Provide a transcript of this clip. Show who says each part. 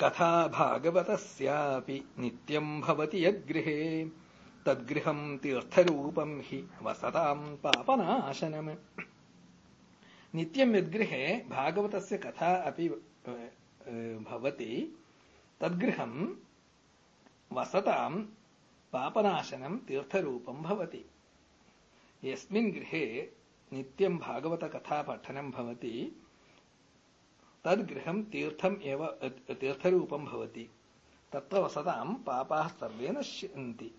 Speaker 1: कथा भागवतस्यापि नित्यम् भवति यद्गृहे। तद्गृहम् तीर्थरूपम् हि वसताम् पापनाशनम्। नित्यम् यद्गृहे भागवतस्य कथा अपि भवति तद्गृहम् वसताम् पापनाशनम् तीर्थरूपम् भवति। यस्मिन् गृहे नित्यम् भागवतकथापठनम् भवति। तद्गृहम् तीर्थम् एव तीर्थरूपम् भवति। तत्र वसताम् पापाः सर्वे नश्यन्ति